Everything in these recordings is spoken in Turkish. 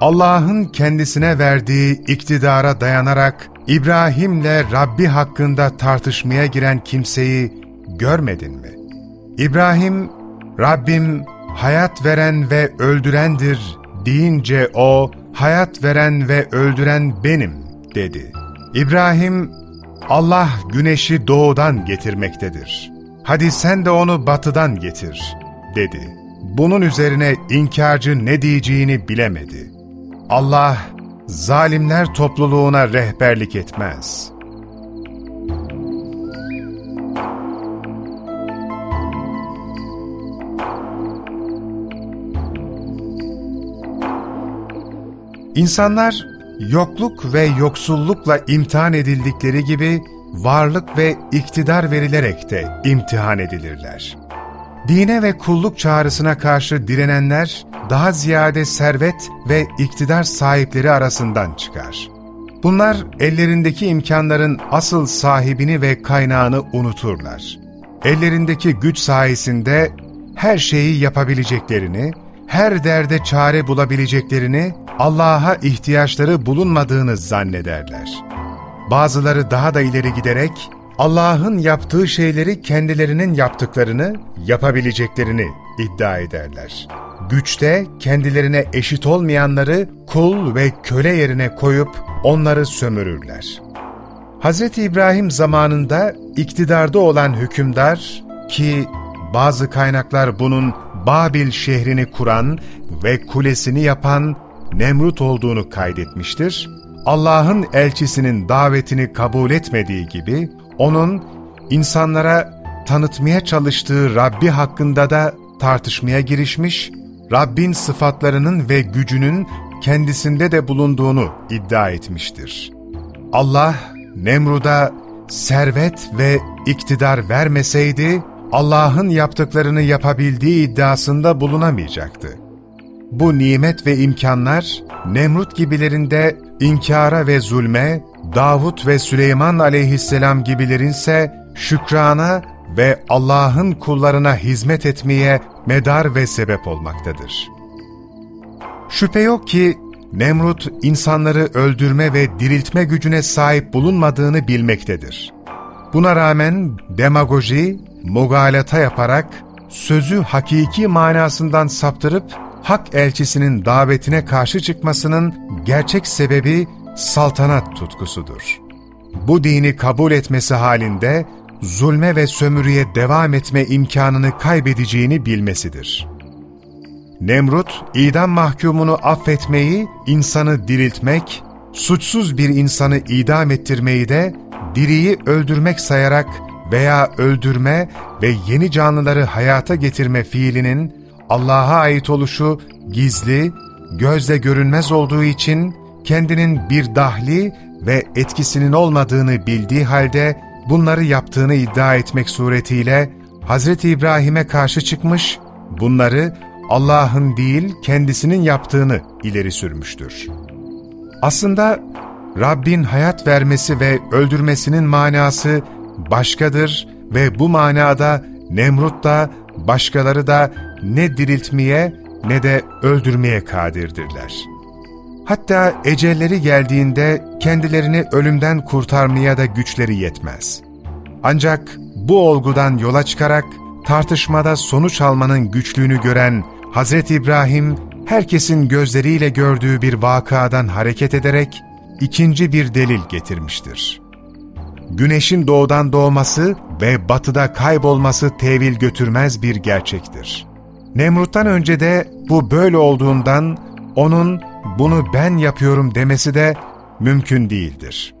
Allah'ın kendisine verdiği iktidara dayanarak İbrahim'le Rabbi hakkında tartışmaya giren kimseyi görmedin mi? İbrahim, Rabbim hayat veren ve öldürendir deyince o, hayat veren ve öldüren benim dedi. İbrahim, Allah güneşi doğudan getirmektedir. Hadi sen de onu batıdan getir, dedi. Bunun üzerine inkarcı ne diyeceğini bilemedi. Allah, zalimler topluluğuna rehberlik etmez. İnsanlar yokluk ve yoksullukla imtihan edildikleri gibi varlık ve iktidar verilerek de imtihan edilirler. Dine ve kulluk çağrısına karşı direnenler daha ziyade servet ve iktidar sahipleri arasından çıkar. Bunlar ellerindeki imkanların asıl sahibini ve kaynağını unuturlar. Ellerindeki güç sayesinde her şeyi yapabileceklerini, her derde çare bulabileceklerini, Allah'a ihtiyaçları bulunmadığını zannederler. Bazıları daha da ileri giderek, Allah'ın yaptığı şeyleri kendilerinin yaptıklarını, yapabileceklerini iddia ederler. Güçte kendilerine eşit olmayanları kul ve köle yerine koyup onları sömürürler. Hz. İbrahim zamanında iktidarda olan hükümdar ki bazı kaynaklar bunun Babil şehrini kuran ve kulesini yapan Nemrut olduğunu kaydetmiştir. Allah'ın elçisinin davetini kabul etmediği gibi onun insanlara tanıtmaya çalıştığı Rabbi hakkında da tartışmaya girişmiş, Rabbin sıfatlarının ve gücünün kendisinde de bulunduğunu iddia etmiştir. Allah, Nemrud'a servet ve iktidar vermeseydi, Allah'ın yaptıklarını yapabildiği iddiasında bulunamayacaktı. Bu nimet ve imkanlar, Nemrut gibilerinde inkara ve zulme, Davut ve Süleyman aleyhisselam gibilerinse şükrana ve Allah'ın kullarına hizmet etmeye medar ve sebep olmaktadır. Şüphe yok ki Nemrut insanları öldürme ve diriltme gücüne sahip bulunmadığını bilmektedir. Buna rağmen demagoji, mugalata yaparak sözü hakiki manasından saptırıp hak elçisinin davetine karşı çıkmasının gerçek sebebi saltanat tutkusudur. Bu dini kabul etmesi halinde zulme ve sömürüye devam etme imkanını kaybedeceğini bilmesidir. Nemrut, idam mahkumunu affetmeyi, insanı diriltmek, suçsuz bir insanı idam ettirmeyi de diriyi öldürmek sayarak veya öldürme ve yeni canlıları hayata getirme fiilinin Allah'a ait oluşu gizli, gözle görünmez olduğu için kendinin bir dahli ve etkisinin olmadığını bildiği halde bunları yaptığını iddia etmek suretiyle Hz. İbrahim'e karşı çıkmış, bunları Allah'ın değil kendisinin yaptığını ileri sürmüştür. Aslında Rabbin hayat vermesi ve öldürmesinin manası başkadır ve bu manada Nemrut da başkaları da ne diriltmeye ne de öldürmeye kadirdirler. Hatta ecelleri geldiğinde kendilerini ölümden kurtarmaya da güçleri yetmez. Ancak bu olgudan yola çıkarak tartışmada sonuç almanın güçlüğünü gören Hz. İbrahim, herkesin gözleriyle gördüğü bir vakadan hareket ederek ikinci bir delil getirmiştir. Güneşin doğudan doğması ve batıda kaybolması tevil götürmez bir gerçektir. Nemrut'tan önce de bu böyle olduğundan onun bunu ben yapıyorum demesi de mümkün değildir.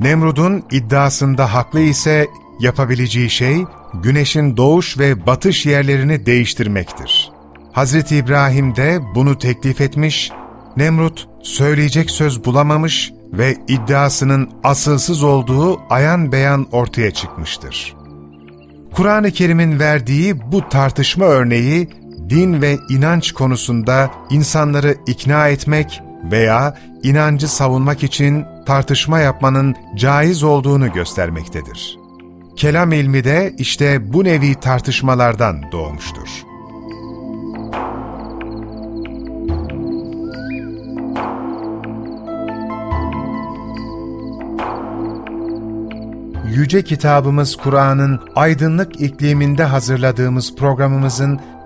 Nemrud'un iddiasında haklı ise yapabileceği şey güneşin doğuş ve batış yerlerini değiştirmektir. Hazreti İbrahim de bunu teklif etmiş, Nemrut söyleyecek söz bulamamış ve iddiasının asılsız olduğu ayan beyan ortaya çıkmıştır. Kur'an-ı Kerim'in verdiği bu tartışma örneği, din ve inanç konusunda insanları ikna etmek veya inancı savunmak için tartışma yapmanın caiz olduğunu göstermektedir. Kelam ilmi de işte bu nevi tartışmalardan doğmuştur. Yüce kitabımız Kur'an'ın aydınlık ikliminde hazırladığımız programımızın